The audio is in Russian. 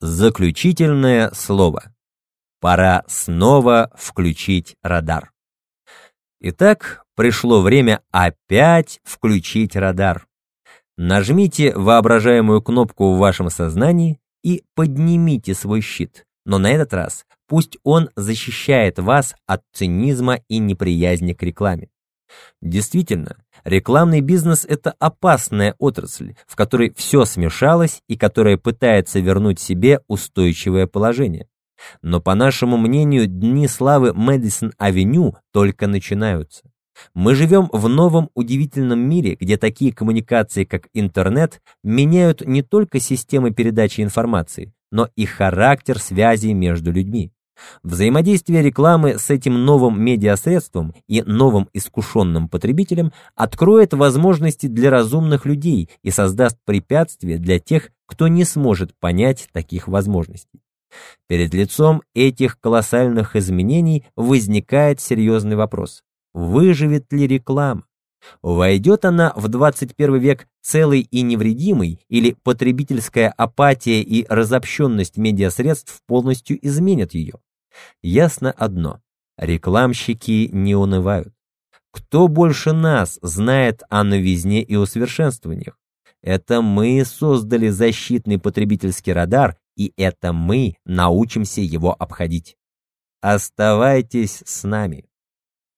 Заключительное слово. Пора снова включить радар. Итак, пришло время опять включить радар. Нажмите воображаемую кнопку в вашем сознании и поднимите свой щит, но на этот раз пусть он защищает вас от цинизма и неприязни к рекламе. Действительно, рекламный бизнес – это опасная отрасль, в которой все смешалось и которая пытается вернуть себе устойчивое положение. Но, по нашему мнению, дни славы Мэдисон-авеню только начинаются. Мы живем в новом удивительном мире, где такие коммуникации, как интернет, меняют не только системы передачи информации, но и характер связей между людьми. Взаимодействие рекламы с этим новым медиасредством и новым искушенным потребителем откроет возможности для разумных людей и создаст препятствия для тех, кто не сможет понять таких возможностей. Перед лицом этих колоссальных изменений возникает серьезный вопрос. Выживет ли реклама? Войдет она в 21 век целый и невредимый, или потребительская апатия и разобщенность медиасредств полностью изменят ее? Ясно одно – рекламщики не унывают. Кто больше нас знает о новизне и усовершенствованиях? Это мы создали защитный потребительский радар, и это мы научимся его обходить. Оставайтесь с нами.